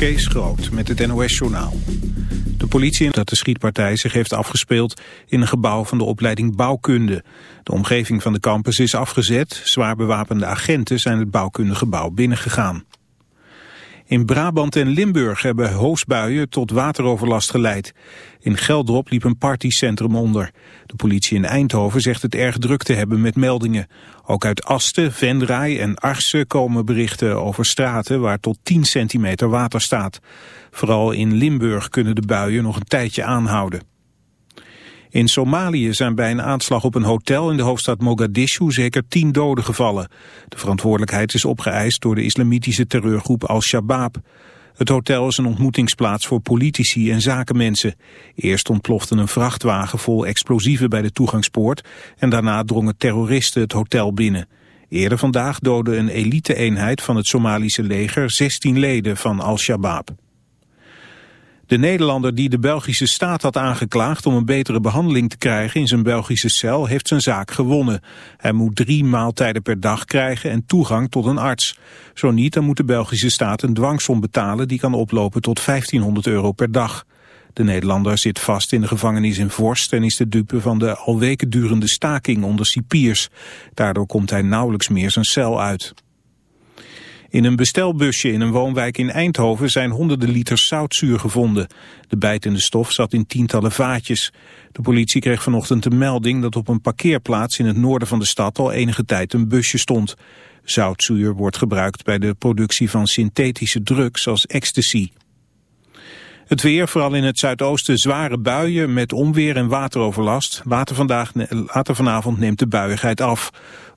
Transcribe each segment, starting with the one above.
Kees Groot met het NOS-journaal. De politie dat de schietpartij zich heeft afgespeeld in een gebouw van de opleiding bouwkunde. De omgeving van de campus is afgezet. Zwaar bewapende agenten zijn het bouwkundegebouw binnengegaan. In Brabant en Limburg hebben hoosbuien tot wateroverlast geleid. In Geldrop liep een partycentrum onder. De politie in Eindhoven zegt het erg druk te hebben met meldingen. Ook uit Asten, Vendraai en Arsen komen berichten over straten waar tot 10 centimeter water staat. Vooral in Limburg kunnen de buien nog een tijdje aanhouden. In Somalië zijn bij een aanslag op een hotel in de hoofdstad Mogadishu zeker tien doden gevallen. De verantwoordelijkheid is opgeëist door de islamitische terreurgroep Al-Shabaab. Het hotel is een ontmoetingsplaats voor politici en zakenmensen. Eerst ontplofte een vrachtwagen vol explosieven bij de toegangspoort en daarna drongen terroristen het hotel binnen. Eerder vandaag doodde een elite-eenheid van het Somalische leger 16 leden van Al-Shabaab. De Nederlander die de Belgische staat had aangeklaagd om een betere behandeling te krijgen in zijn Belgische cel heeft zijn zaak gewonnen. Hij moet drie maaltijden per dag krijgen en toegang tot een arts. Zo niet, dan moet de Belgische staat een dwangsom betalen die kan oplopen tot 1500 euro per dag. De Nederlander zit vast in de gevangenis in Vorst en is de dupe van de al weken durende staking onder cipiers. Daardoor komt hij nauwelijks meer zijn cel uit. In een bestelbusje in een woonwijk in Eindhoven zijn honderden liters zoutzuur gevonden. De bijtende stof zat in tientallen vaatjes. De politie kreeg vanochtend een melding dat op een parkeerplaats in het noorden van de stad al enige tijd een busje stond. Zoutzuur wordt gebruikt bij de productie van synthetische drugs als ecstasy. Het weer, vooral in het zuidoosten, zware buien met onweer en wateroverlast. Later, vandaag, later vanavond neemt de buiigheid af.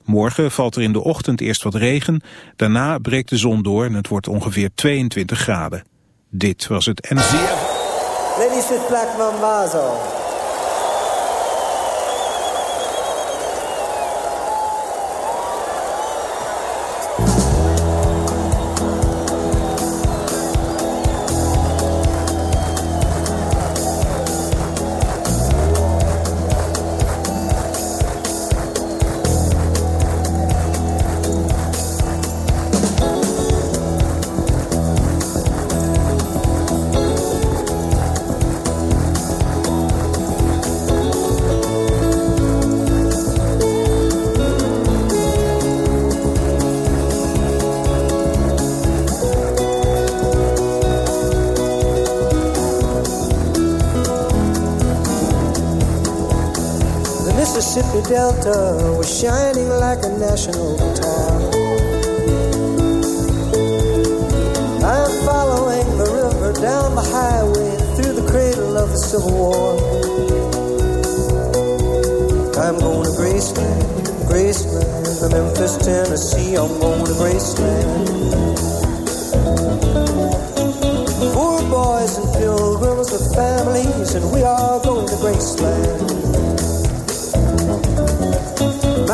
Morgen valt er in de ochtend eerst wat regen. Daarna breekt de zon door en het wordt ongeveer 22 graden. Dit was het NZF. Ladies with Black Mambazo. Delta was shining like a national guitar. I'm following the river down the highway through the cradle of the Civil War. I'm going to Graceland, Graceland, the Memphis, Tennessee. I'm going to Graceland. Poor boys and pilgrims with families, and we are going to Graceland.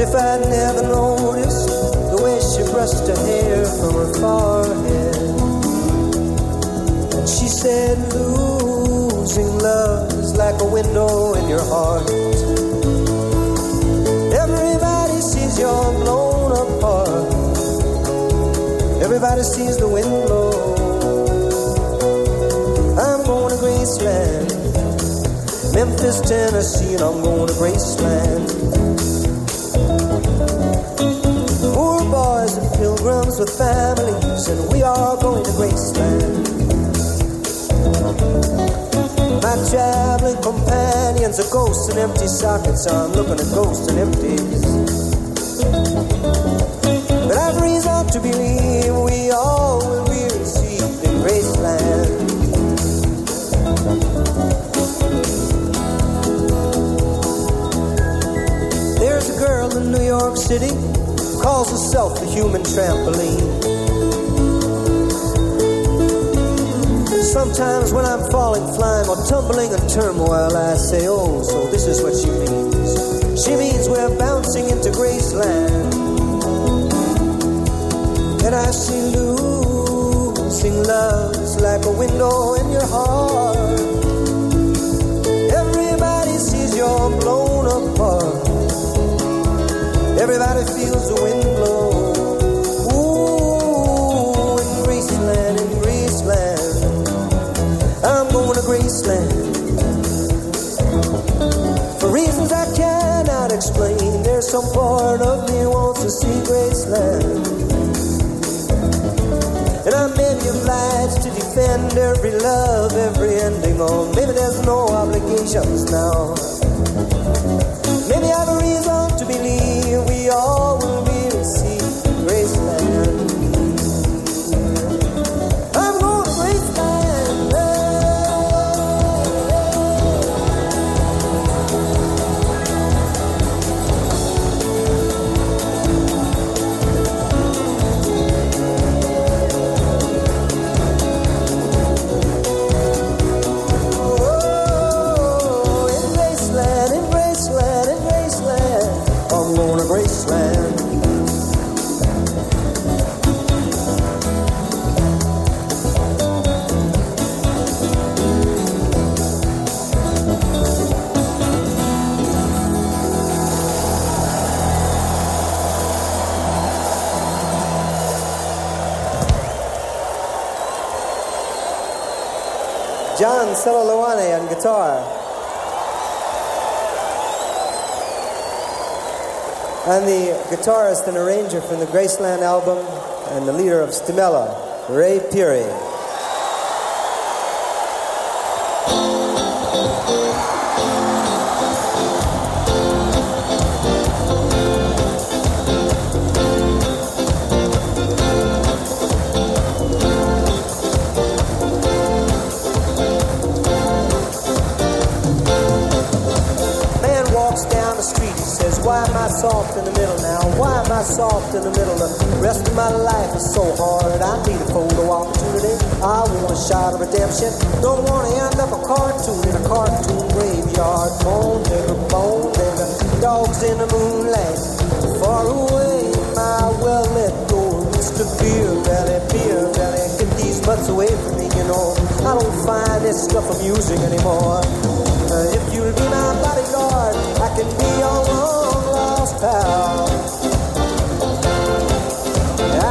If I'd never noticed the way she brushed her hair from her forehead. And she said, losing love is like a window in your heart. Everybody sees you're blown apart. Everybody sees the wind blow. I'm going to Graceland, Memphis, Tennessee, and I'm going to Graceland. With families, and we are going to Graceland. My traveling companions are ghosts and empty sockets. I'm looking at ghosts and empties. But I've reason to believe we all will be received in Graceland. There's a girl in New York City calls herself the human trampoline. Sometimes when I'm falling, flying, or tumbling in turmoil, I say, Oh, so this is what she means. She means we're bouncing into Graceland. And I see losing love's like a window in your heart. Everybody sees you're blown Everybody feels the wind blow. Ooh, in Graceland, in Graceland. I'm going to Graceland. For reasons I cannot explain, there's some part of me wants to see Graceland. And I may be obliged to defend every love, every ending, or maybe there's no obligations now. Maybe I have a reason to believe we John Selolwane on guitar. And the guitarist and arranger from the Graceland album and the leader of Stimela, Ray Phiri. Soft in the middle? Of the rest of my life is so hard. I need a photo opportunity. I want a shot of redemption. Don't want to end up a cartoon in a cartoon graveyard. Bone digger, bone digger, dogs in the moonlight. Far away, my well let go. Mr. Beer Belly, Beer Belly, get these butts away from me, you know. I don't find this stuff amusing anymore. Uh, if you'll be my bodyguard, I can be your long lost pal.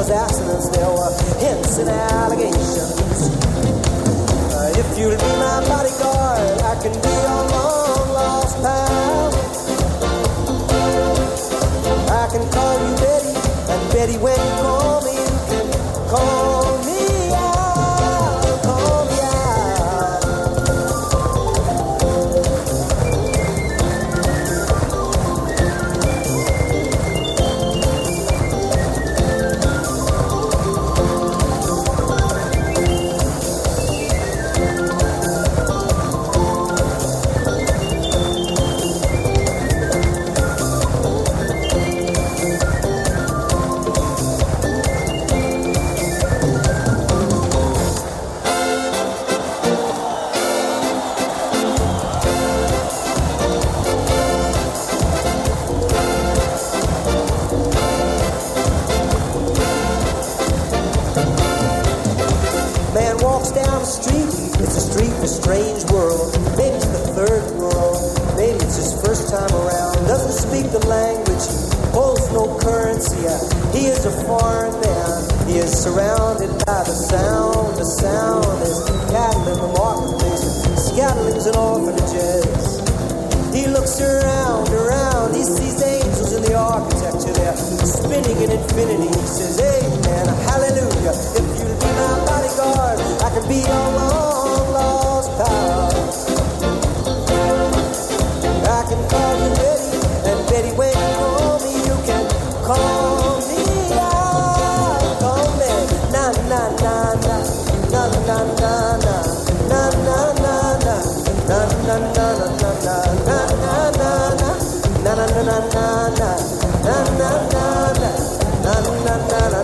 was accidents, there were hints and allegations. Uh, if you'll be my bodyguard, I can be your long lost pal. I can call you Betty, and Betty, when you call spinning in infinity. He says, Amen, hallelujah. If you'll be my bodyguard, I can be your long lost pal. I can call you Betty, and Betty, when you call me, you can call me out. Call me, na na na na, na na na na, na na na na, na na na na na na na na na na na na na na na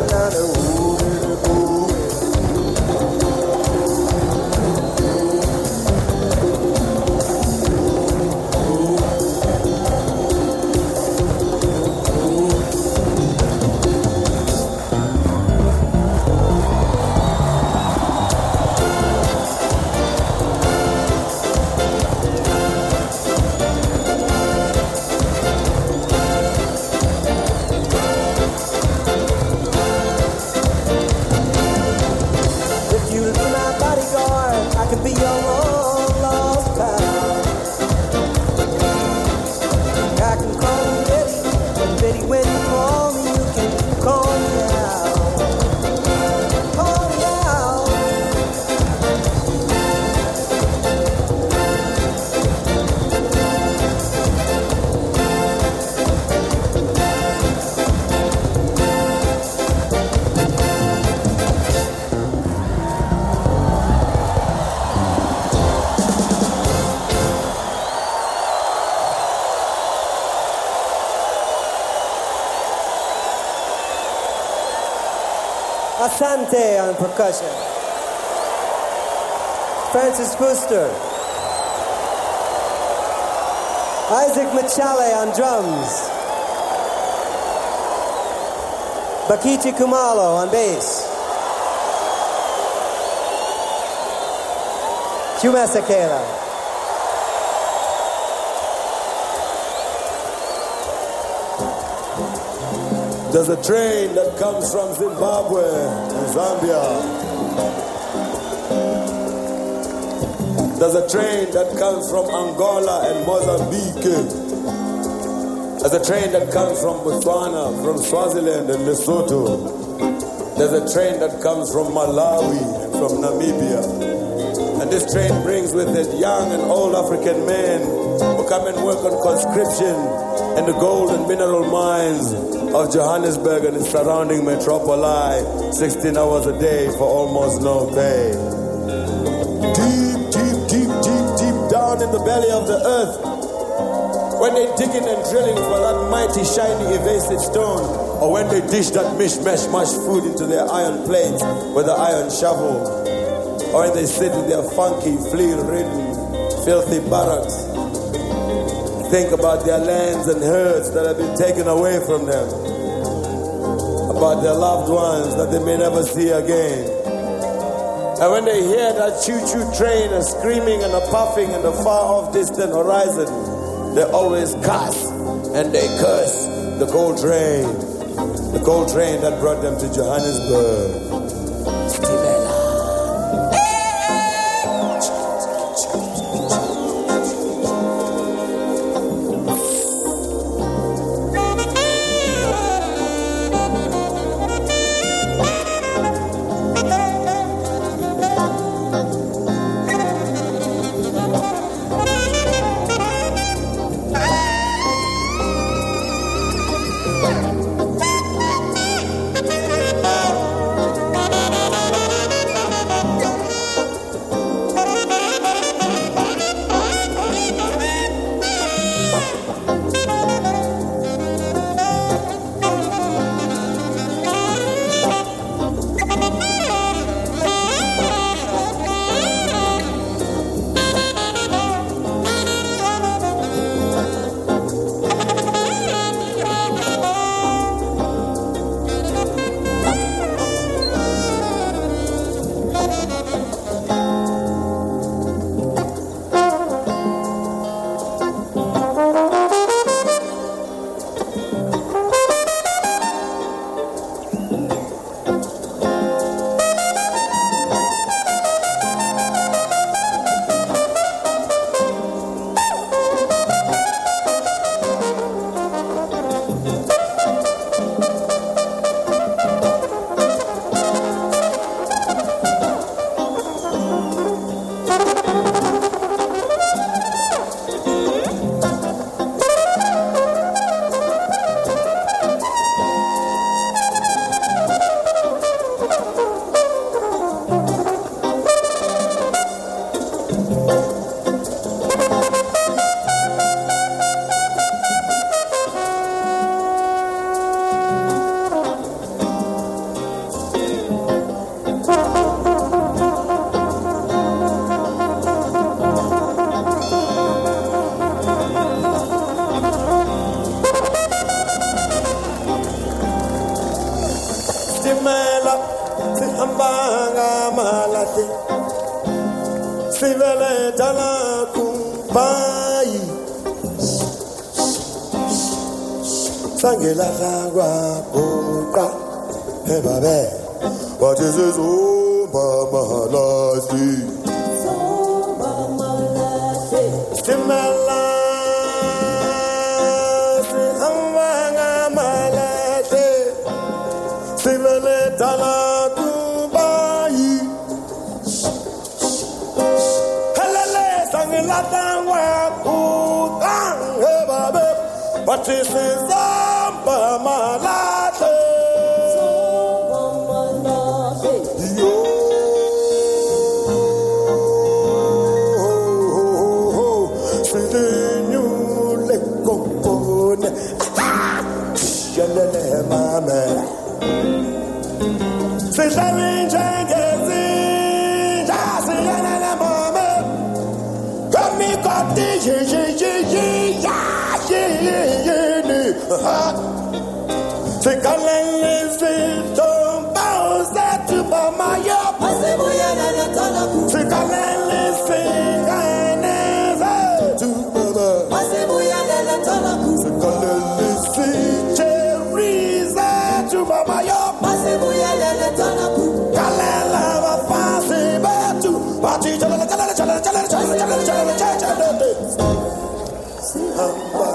another on percussion. Francis Fuster. Isaac Mtshali on drums. Bakithi Kumalo on bass. Hugh Masekela. There's a train that comes from Zimbabwe Zambia. There's a train that comes from Angola and Mozambique. There's a train that comes from Botswana, from Swaziland and Lesotho. There's a train that comes from Malawi and from Namibia. And this train brings with it young and old African men who come and work on conscription in the gold and mineral mines of Johannesburg and its surrounding metropoli, 16 hours a day for almost no pay. Deep, deep, deep, deep, deep down in the belly of the earth, when they digging and drilling for that mighty, shiny, evasive stone, or when they dish that mishmash mush food into their iron plates with an iron shovel, or when they sit in their funky, flea-ridden, filthy barracks, think about their lands and herds that have been taken away from them, about their loved ones that they may never see again. And when they hear that choo-choo train and screaming and a puffing in the far-off distant horizon, they always cuss and they curse the coal train, the coal train that brought them to Johannesburg. C'est quand les Hamba.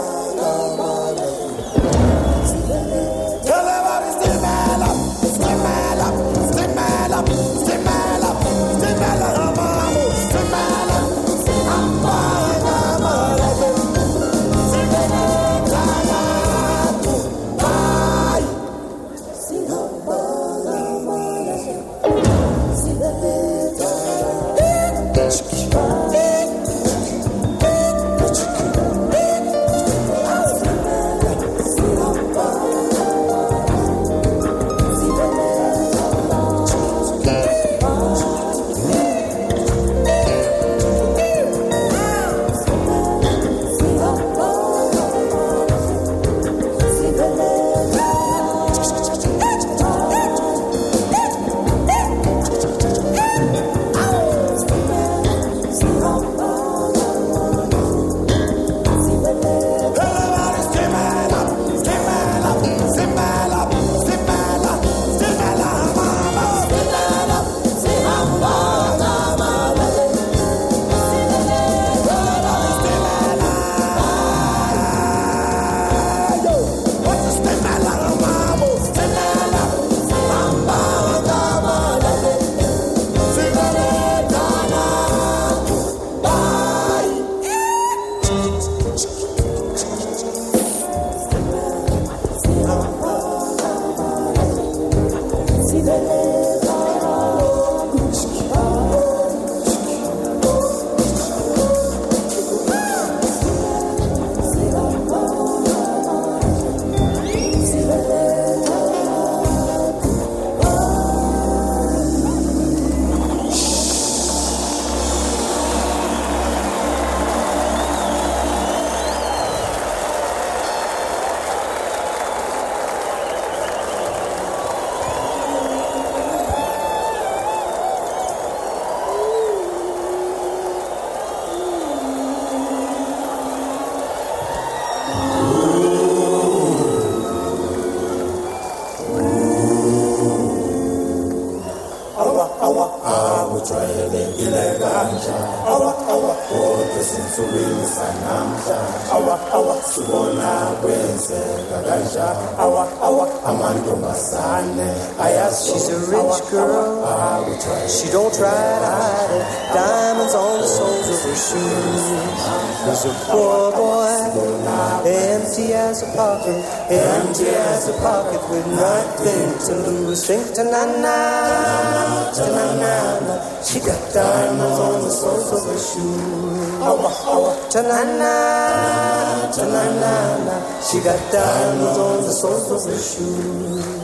She got diamonds on the soles of her shoes.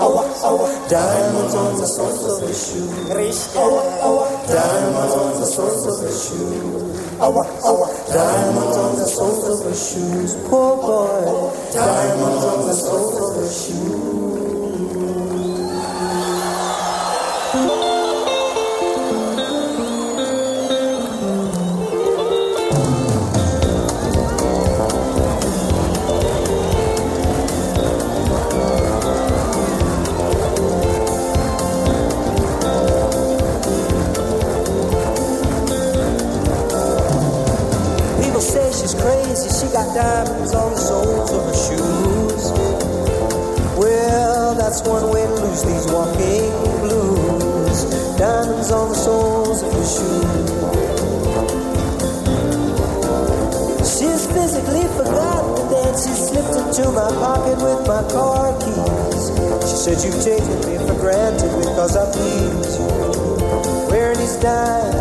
Diamonds on the soles of her shoes. Diamonds on the soles of her shoes. Diamonds on the soles of her shoes. Poor boy. Diamonds on the soles of her shoes. Into my pocket with my car keys. She said, You've taken me for granted because I please you. Wearing these diamonds.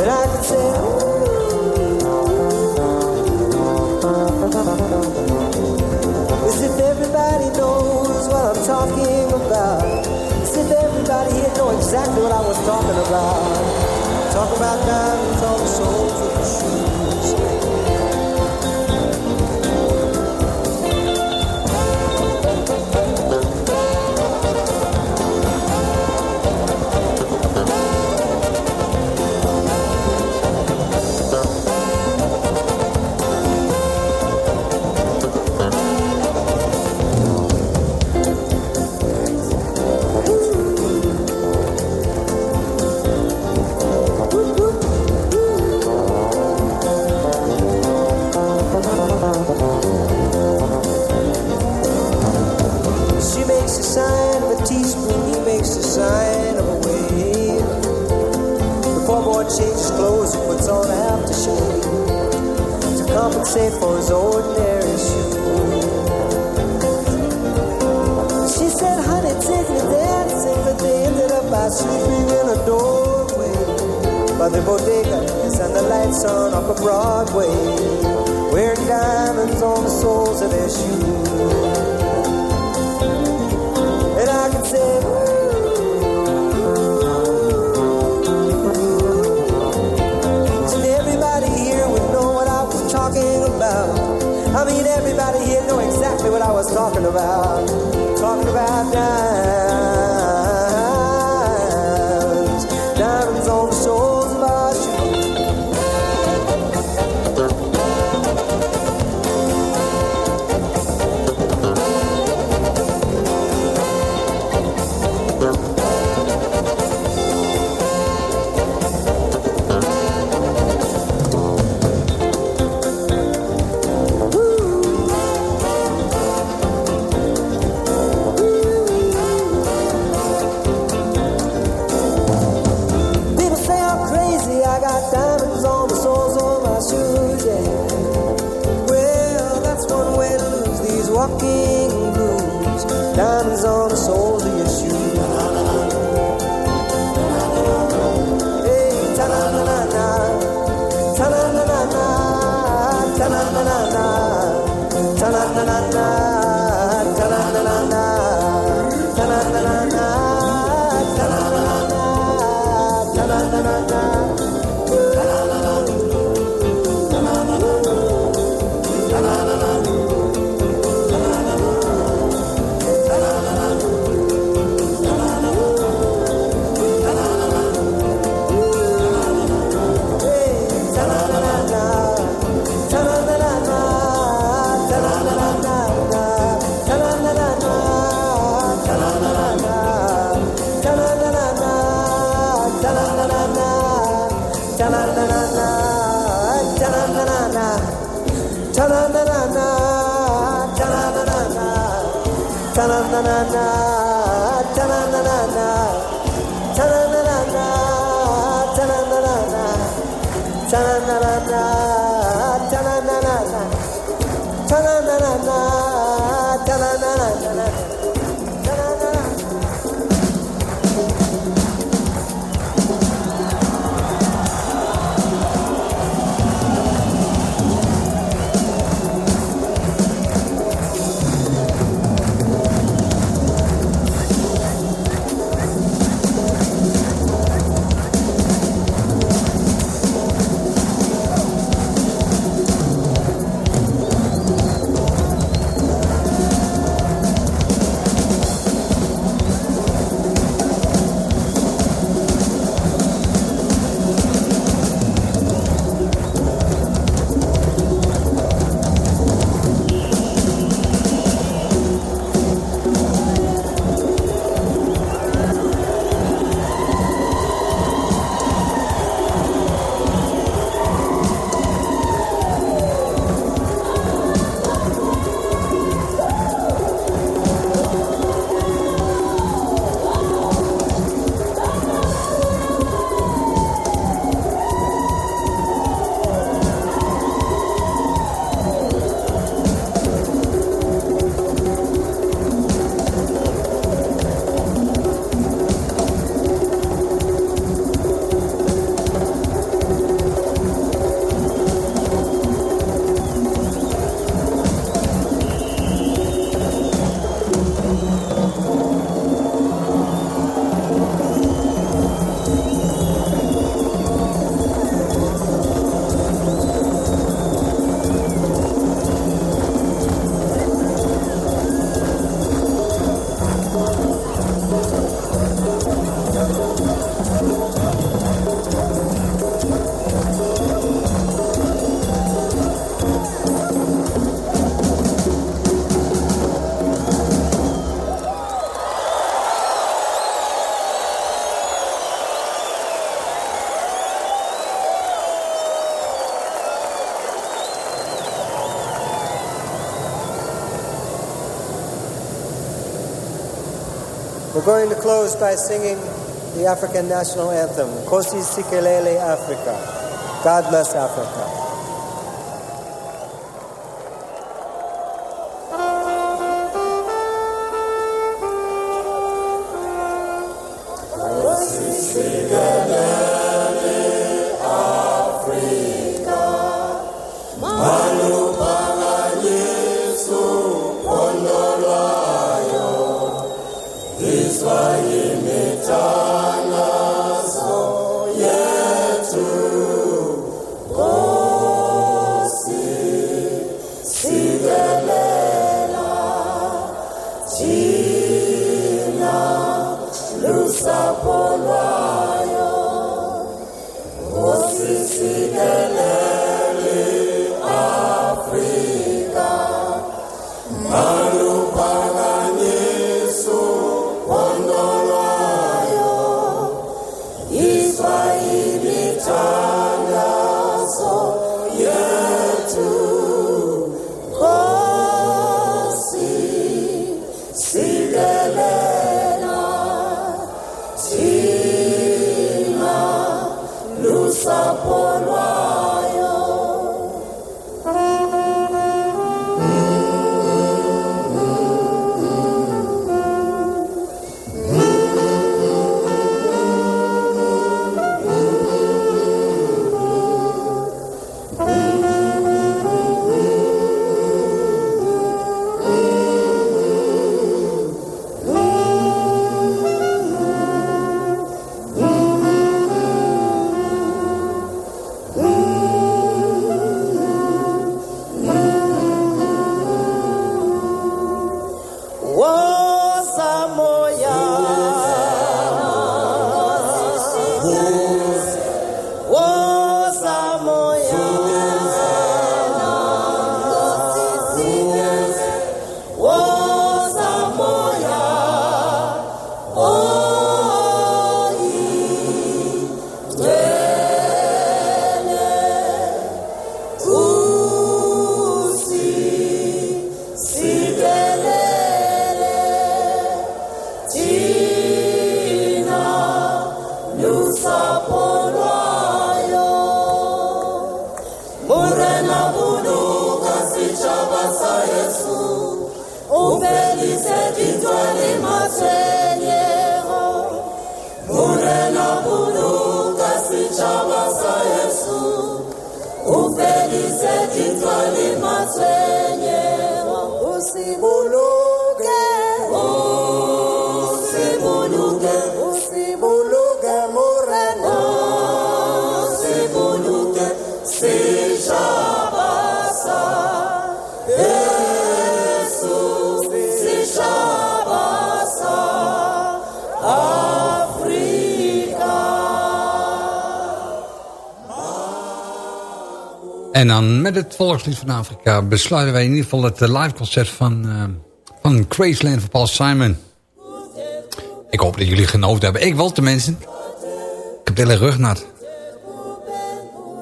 And I could say, As if every everybody knows what I'm talking about. As if everybody here know exactly what I was talking about. Talk about diamonds on the soles Christmas. We're going to close by singing the African national anthem, Kosi Sikelele Africa. God bless Africa. En dan met het volkslied van Afrika besluiten wij in ieder geval het eh, live concert van, uh, van Graceland van Paul Simon. Ik hoop dat jullie genoten hebben. Ik wel tenminste. Ik heb de hele rug nat.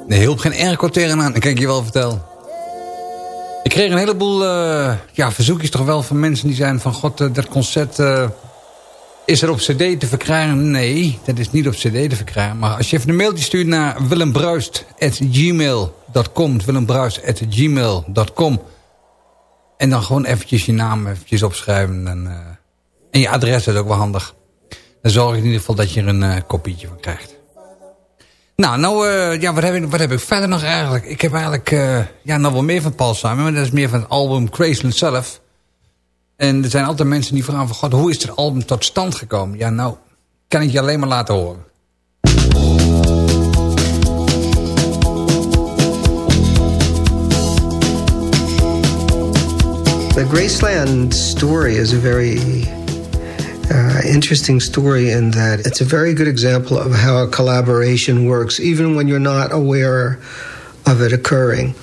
Er hielp geen airco aan, dat kan ik je wel vertellen. Ik kreeg een heleboel uh, ja, verzoekjes toch wel van mensen die zijn van... God, dat concert is er op cd te verkrijgen? Nee, dat is niet op cd te verkrijgen. Maar als je even een mailtje stuurt naar willembruist.gmail.com willembruist.gmail.com En dan gewoon eventjes je naam eventjes opschrijven. En, uh, en je adres is ook wel handig. Dan zorg ik in ieder geval dat je er een uh, kopietje van krijgt. Nou, nou uh, ja, wat, heb ik, wat heb ik verder nog eigenlijk? Ik heb eigenlijk ja, nog wel meer van Paul Simon. Maar dat is meer van het album Crazeland zelf. En er zijn altijd mensen die vragen van... God, hoe is het album tot stand gekomen? Ja, nou, kan ik je alleen maar laten horen. The Graceland story is a very uh, interesting story in that it's a very good example of how a collaboration works, even when you're not aware of it occurring.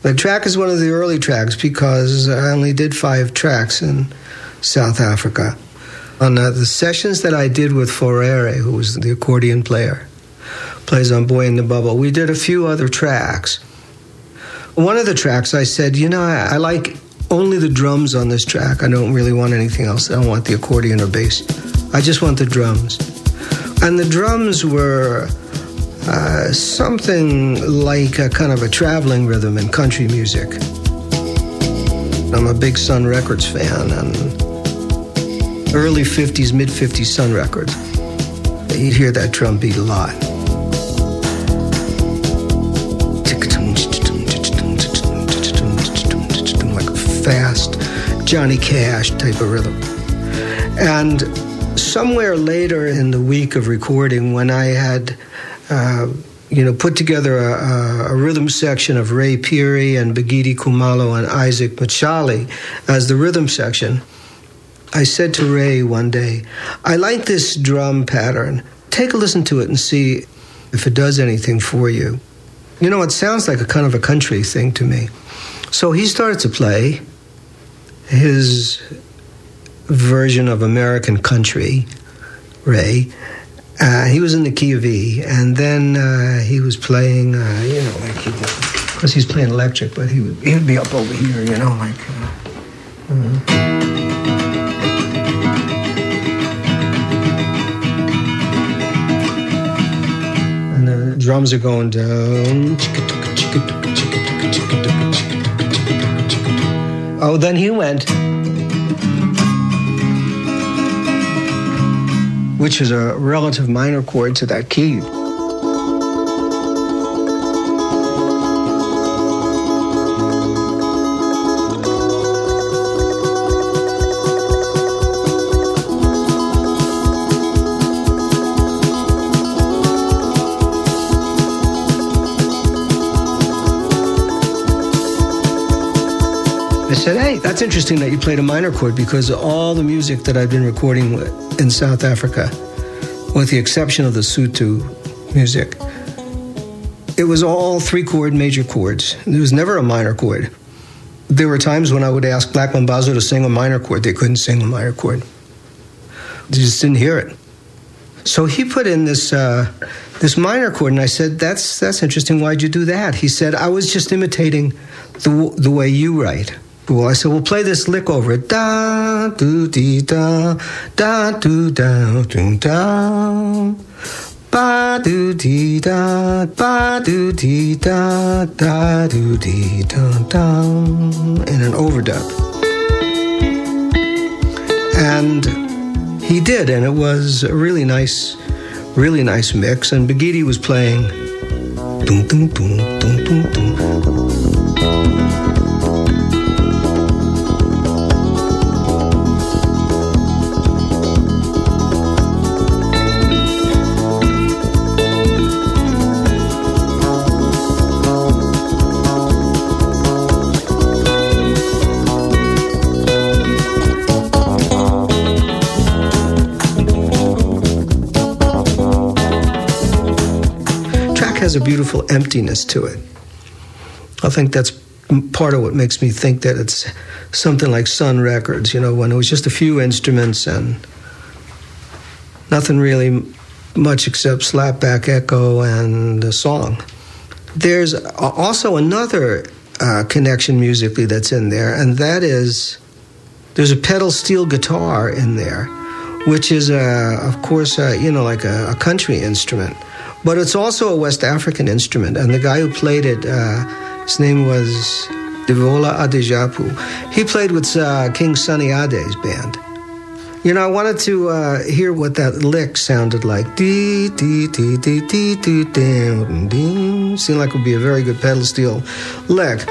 The track is one of the early tracks because I only did five tracks in South Africa. On uh, the sessions that I did with Forere, who was the accordion player, plays on Boy in the Bubble, we did a few other tracks. One of the tracks I said, you know, I, I like only the drums on this track. I don't really want anything else. I don't want the accordion or bass. I just want the drums. And the drums were uh, something like a kind of a traveling rhythm in country music. I'm a big Sun Records fan and early 50s, mid 50s Sun Records. You'd hear that drum beat a lot. Fast Johnny Cash type of rhythm. And somewhere later in the week of recording, when I had uh, you know, put together a, a, rhythm section of Ray Phiri and Bakithi Kumalo and Isaac Mtshali as the rhythm section. I said to Ray one day, I like this drum pattern. Take a listen to it and see if it does anything for you. You know, it sounds like a kind of a country thing to me. So he started to play his version of American country, Ray, uh, he was in the key of E, and then uh, he was playing, uh, you know, like he did. Of course, he's playing electric, but he would, he would be up over here, you know, like. Uh, and the drums are going down. Oh, then he went. which is a relative minor chord to that key. Said, hey, that's interesting that you played a minor chord because all the music that I've been recording in South Africa, with the exception of the Sotho music, it was all three chord major chords. There was never a minor chord. There were times when I would ask Black Mambazo to sing a minor chord. They couldn't sing a minor chord. They just didn't hear it. So he put in this uh, this minor chord, and I said, "That's that's interesting. Why'd you do that?" He said, "I was just imitating the the way you write." Well, I said, "We'll play this lick over it." Da do dee da da do da do da. Ba do dee da ba do dee da da do dee da da in an overdub. And he did, and it was a really nice, really nice mix. And Bakithi was playing. Dum, dum, dum, dum, dum, dum. A beautiful emptiness to it. I think that's part of what makes me think that it's something like Sun Records, you know, when it was just a few instruments and nothing really much except slapback echo and a song. There's also another uh, connection musically that's in there, and that is there's a pedal steel guitar in there, which is, a, of course, a, you know, like a, a country instrument. But it's also a West African instrument, and the guy who played it, uh, his name was Demola Adepoju. He played with uh, King Sunny Ade's band. You know, I wanted to uh, hear what that lick sounded like. Dee dee dee dee dee dee dee dee. Seemed like it would be a very good pedal steel lick.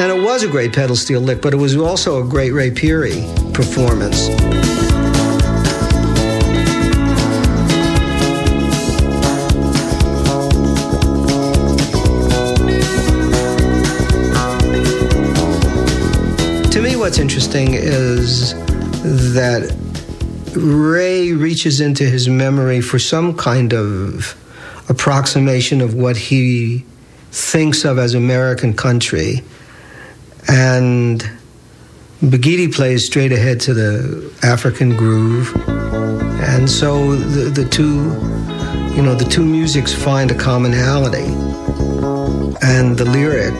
And it was a great pedal steel lick, but it was also a great Ray Phiri performance. Interesting is that Ray reaches into his memory for some kind of approximation of what he thinks of as American country. And Bakithi plays straight ahead to the African groove. And so the, the two, you know, the two musics find a commonality. And the lyric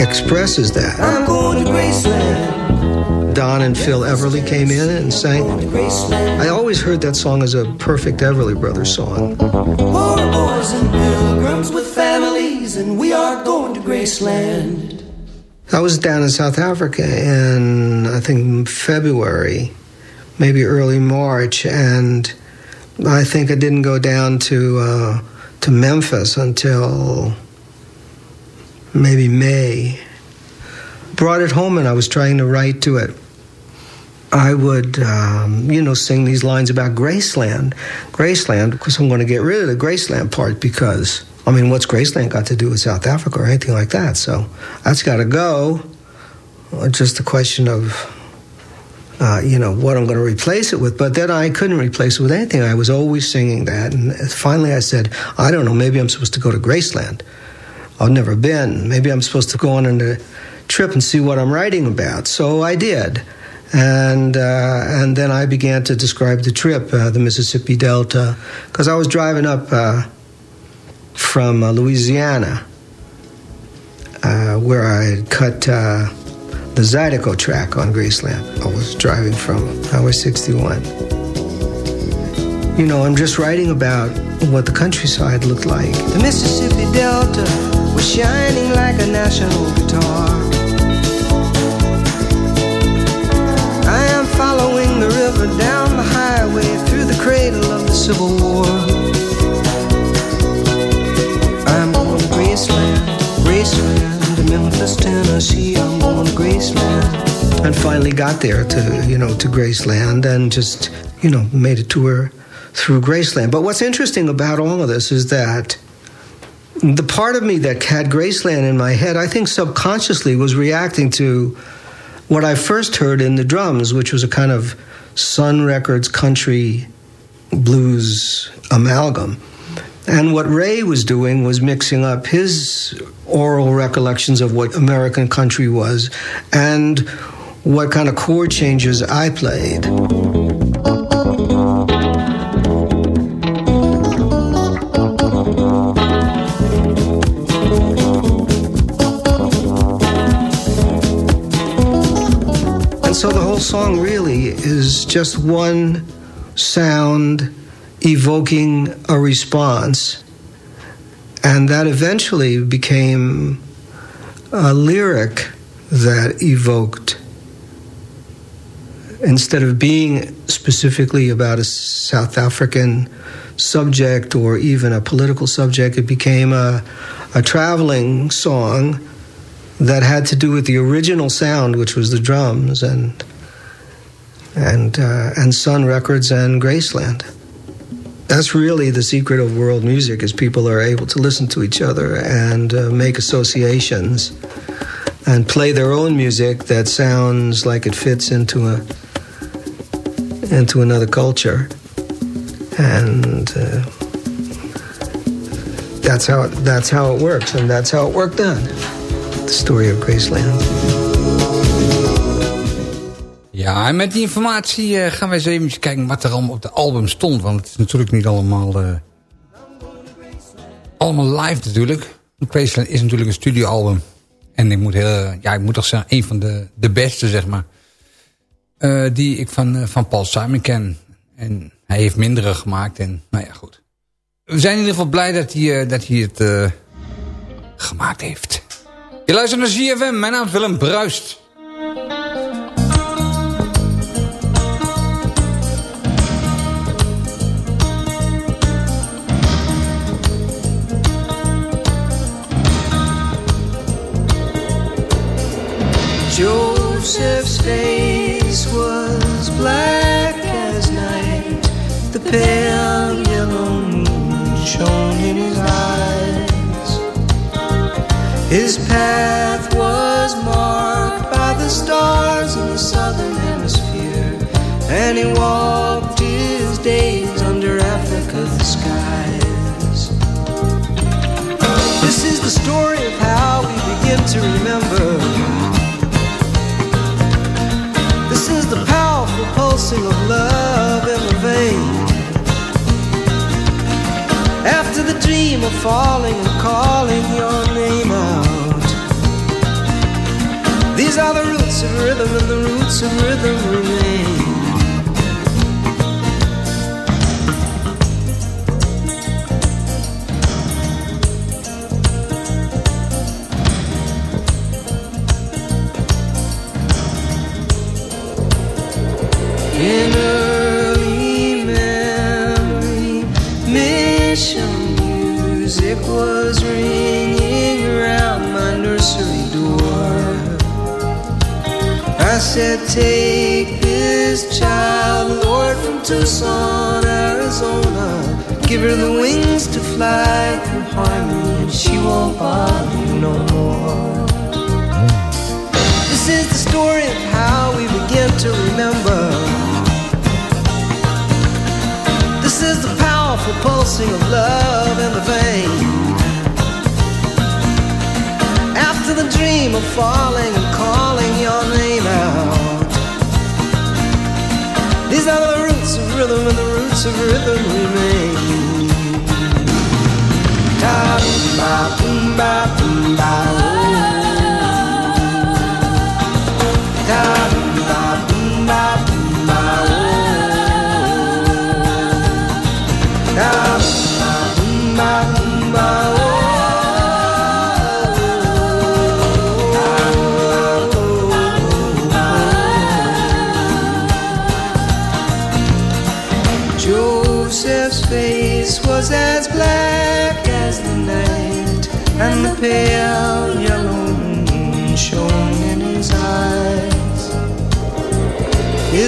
expresses that. I'm going to Graceland. Don and Phil Everly came in and sang. I always heard that song as a perfect Everly Brothers song. Poor boys and pilgrims with families, and we are going to Graceland. I was down in South Africa in, I think, February, maybe early March, and I think I didn't go down to uh, to Memphis until maybe May. Brought it home, and I was trying to write to it. I would, um, you know, sing these lines about Graceland, Graceland, because I'm going to get rid of the Graceland part because, I mean, what's Graceland got to do with South Africa or anything like that? So that's got to go. Just a question of uh, you know, what I'm going to replace it with. But then I couldn't replace it with anything. I was always singing that. And finally I said, I don't know, maybe I'm supposed to go to Graceland. I've never been. Maybe I'm supposed to go on a trip and see what I'm writing about. So I did. And uh, and then I began to describe the trip, uh, the Mississippi Delta, because I was driving up uh, from uh, Louisiana, uh, where I had cut the Zydeco track on Graceland. I was driving from Highway 61. You know, I'm just writing about what the countryside looked like. The Mississippi Delta was shining like a national guitar. I am following the river down the highway through the cradle of the Civil War. I'm going to Graceland, Graceland, to Memphis, Tennessee. I'm going to Graceland. And finally got there to, you know, to Graceland and just, you know, made a tour through Graceland. But what's interesting about all of this is that the part of me that had Graceland in my head, I think subconsciously was reacting to what I first heard in the drums, which was a kind of Sun Records country blues amalgam. And what Ray was doing was mixing up his oral recollections of what American country was and what kind of chord changes I played. Song really is just one sound evoking a response. And that eventually became a lyric that evoked, instead of being specifically about a South African subject or even a political subject, it became a, a traveling song that had to do with the original sound, which was the drums and and uh, and Sun Records and Graceland. That's really the secret of world music: is people are able to listen to each other and uh, make associations and play their own music that sounds like it fits into a into another culture, and uh, that's how it, that's how it works, and that's how it worked then. The story of Graceland. Ja, en met die informatie uh, gaan wij eens even kijken wat er allemaal op de album stond. Want het is natuurlijk niet allemaal, uh, allemaal live natuurlijk. Graceland is natuurlijk een studioalbum. En ik moet, heel, ja, ik moet toch zeggen, een van de, de beste, zeg maar. Uh, die ik van, van Paul Simon ken. En hij heeft mindere gemaakt. En nou ja, goed. We zijn in ieder geval blij dat hij, dat hij het gemaakt heeft. Je luistert naar ZFM. Mijn naam is Willem Bruist. Joseph's face was black as night. The pale yellow moon shone in his eyes. His path was marked by the stars in the southern hemisphere, and he walked his days under Africa's skies. This is the story of how we begin to remember. of love in the vein. After the dream of falling and calling your name out. These are the roots of rhythm, and the roots of rhythm remain. Was ringing around my nursery door. I said, Take this child, Lord, from Tucson, Arizona. Give her the wings to fly through harmony, and she won't bother you no more. This is the story of how we begin to remember. Powerful pulsing of love in the vein. After the dream of falling and calling your name out. These are the roots of rhythm, and the roots of rhythm remain. Ta ba boom ba boom ba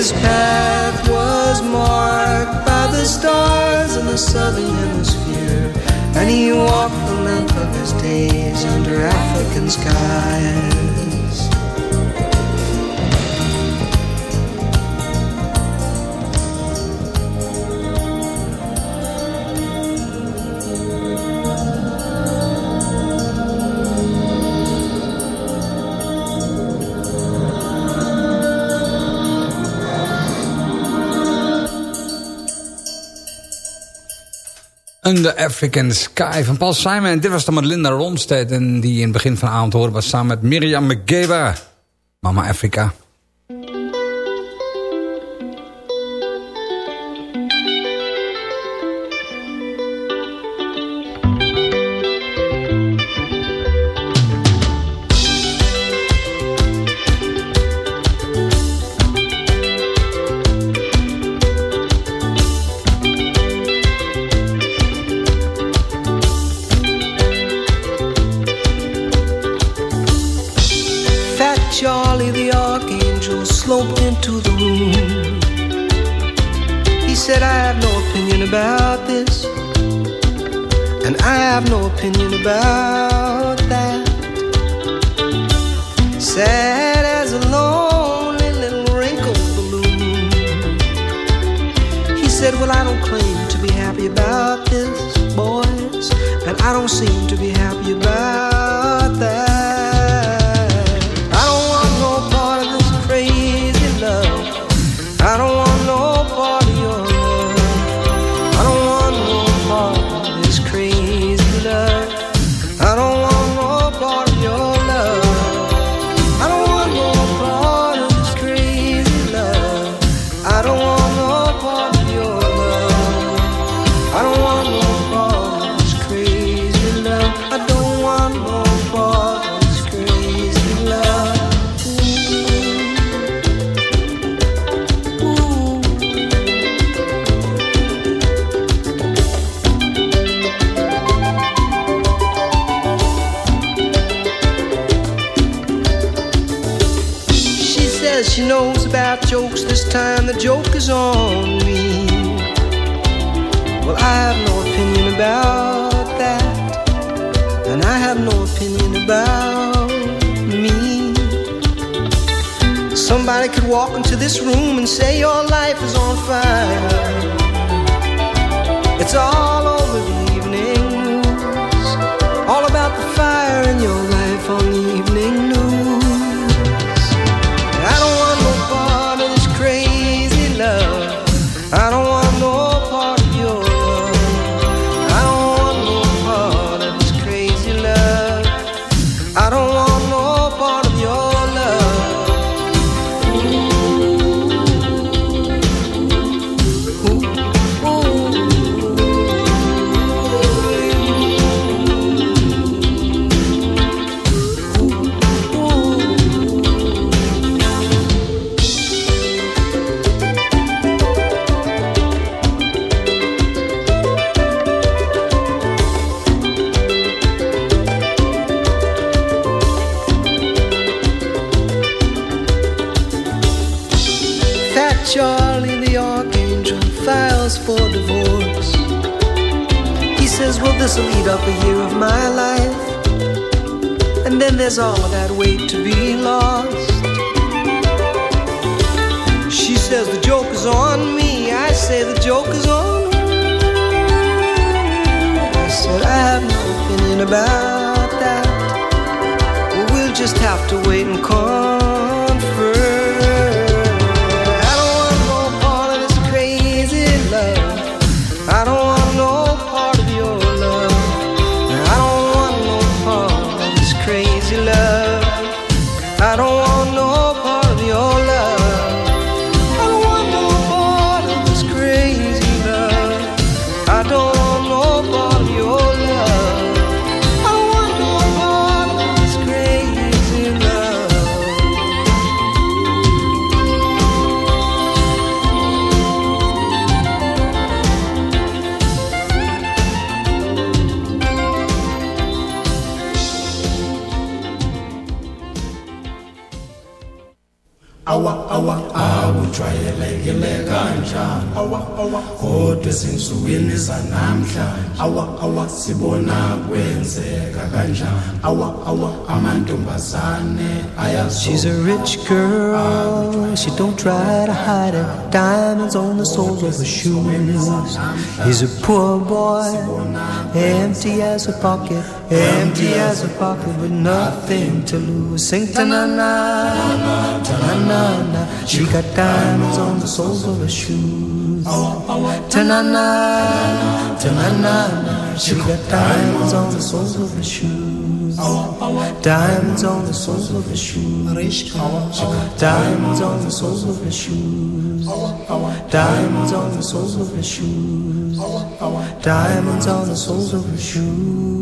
His path was marked by the stars in the southern hemisphere, and he walked the length of his days under African skies. Under African Sky van Paul Simon. En dit was dan met Linda Ronstedt. En die in het begin van de avond horen was samen met Miriam Makeba. Mama Afrika. Says she knows about jokes this time the joke is on me. Well, I have no opinion about that, and I have no opinion about me. Somebody could walk into this room and say your life is on fire. It's all over the evening news, all about the fire in your life on the evening eat up a year of my life. And then there's all that weight to be lost. She says, The joke is on me. I say, The joke is on her. I said, I have no opinion about that. We'll just have to wait and call. Awa sibona kwenzeka kanjani awa awa amantombazane She's a rich girl, ah, she don't try to hide it. Diamonds on the soles of her shoes. He's a poor boy, empty as a pocket, empty as a pocket with nothing to lose. Sing ta na na, ta na na na. She got diamonds on the soles of her shoes. Ta-na-na, ta-na-na, she got diamonds on the soles of her shoes. Diamonds on the soles of her shoes. She got Diamonds on the soles of her shoes. Diamonds on the soles of her shoes. Diamonds on the soles of her shoes.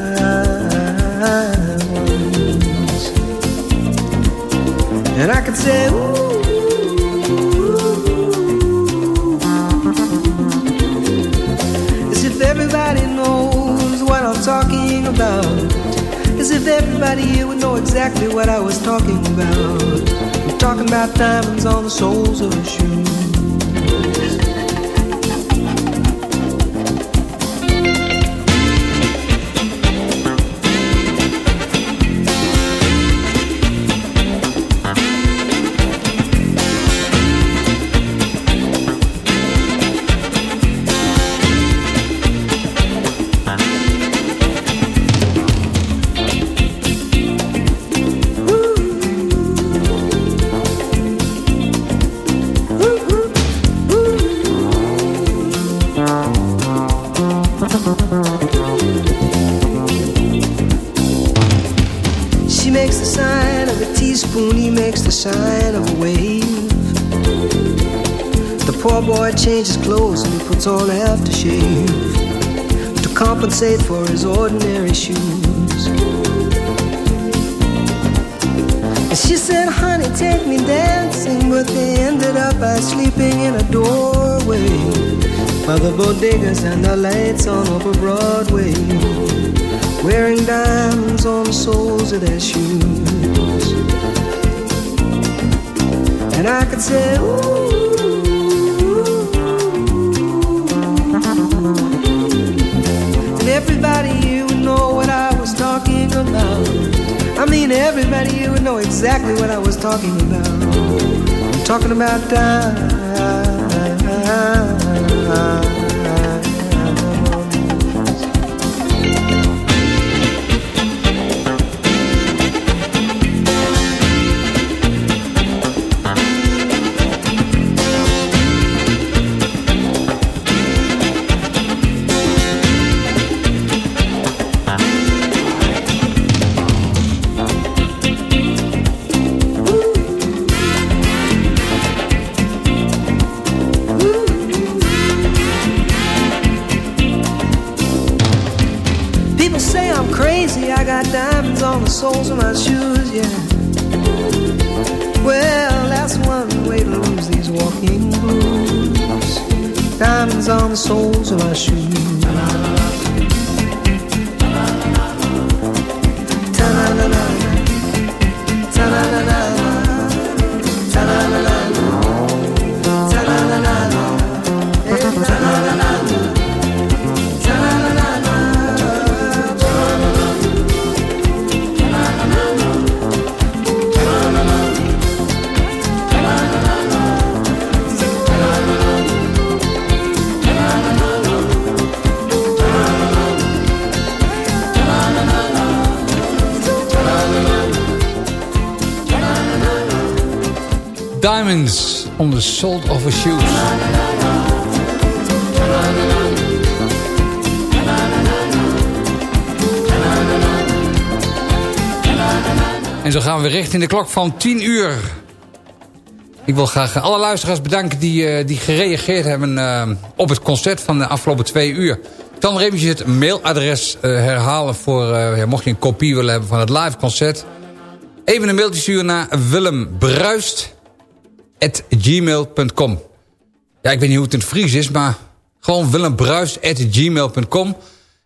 And I could say, ooh, ooh, ooh, as if everybody knows what I'm talking about. As if everybody here would know exactly what I was talking about. I'm talking about diamonds on the soles of a clothes all on aftershave to compensate for his ordinary shoes. And she said, honey, take me dancing, but they ended up by sleeping in a doorway by the bodegas and the lights on over Broadway, wearing diamonds on the soles of their shoes. And I could say, ooh. Everybody you would know what I was talking about. I mean, everybody you would know exactly what I was talking about. I'm talking about time. Diamonds on the salt of a shoe. En zo gaan we richting de klok van 10 uur. Ik wil graag alle luisteraars bedanken die, eh, die gereageerd hebben eh, op het concert van de afgelopen twee uur. Ik kan nog eventjes het mailadres eh, herhalen voor, mocht je een kopie willen hebben van het live concert. Even een mailtje sturen naar willembruist.gmail.com Ja, ik weet niet hoe het in het Fries is, maar gewoon willembruist.gmail.com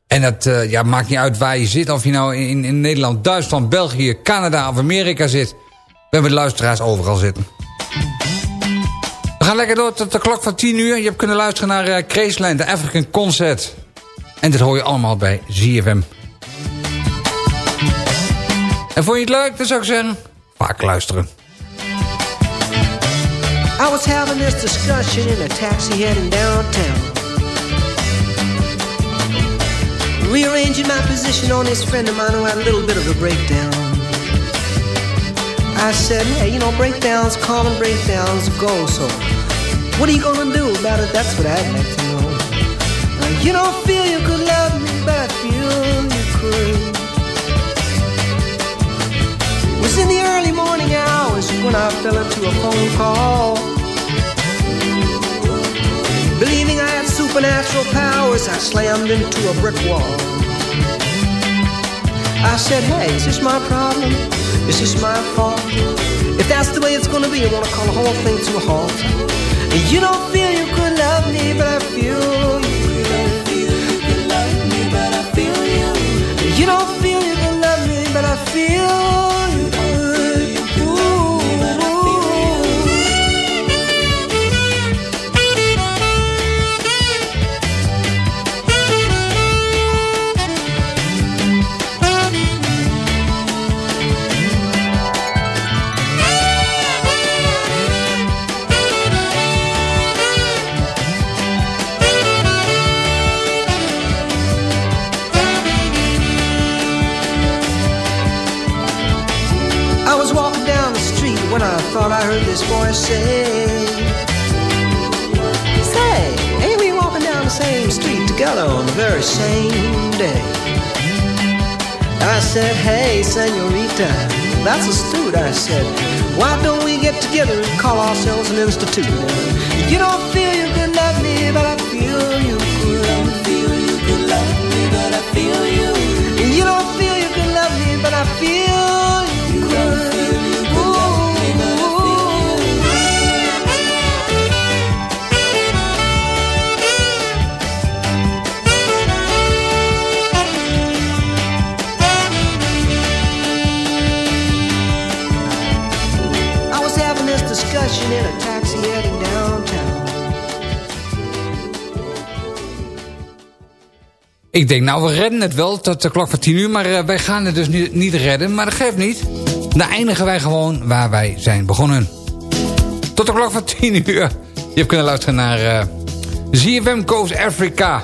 En dat uh, ja, maakt niet uit waar je zit, of je nou in, in Nederland, Duitsland, België, Canada of Amerika zit. We hebben de luisteraars overal zitten. We gaan lekker door tot de klok van 10 uur. Je hebt kunnen luisteren naar uh, Graceland, de African Concert. En dit hoor je allemaal bij ZFM. En vond je het leuk? Dan zou ik zeggen, vaak luisteren. I was having this discussion in a taxi heading downtown. Rearranging my position on this friend of mine who had a little bit of a breakdown. I said, hey, you know, breakdowns, common breakdowns go so. What are you gonna do about it? That's what I'd like to know. Now, you don't feel you could love me, but I feel you could. In the early morning hours when I fell into a phone call. Believing I had supernatural powers, I slammed into a brick wall. I said, hey, is this my problem? Is this my fault? If that's the way it's gonna be, I wanna call the whole thing to a halt. You don't feel you could love me, but I feel you could. I heard this voice say, Say, ain't we walking down the same street together on the very same day? I said, Hey, senorita, that's astute. I said, Why don't we get together and call ourselves an institute? You don't feel you could love me, but I feel you could. Don't feel you could love me, but I feel you. You don't feel you could love me, but I feel Ik denk, nou, we redden het wel tot de klok van 10 uur, maar uh, wij gaan het dus niet, redden. Maar dat geeft niet. Dan eindigen wij gewoon waar wij zijn begonnen. Tot de klok van 10 uur. Je hebt kunnen luisteren naar uh, ZFM Coast Africa.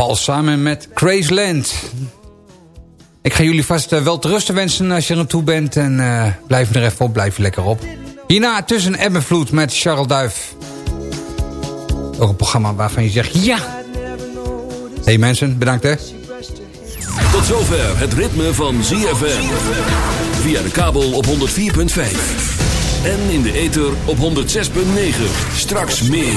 Paul Simon met Graceland. Ik ga jullie vast uh, wel te rusten wensen als je er toe bent. En uh, blijf er even op, blijf lekker op. Hierna tussen Vloed met Charles Duif. Ook een programma waarvan je zegt ja. Hey mensen, bedankt hè. Tot zover het ritme van ZFM. Via de kabel op 104.5. En in de ether op 106.9. Straks meer.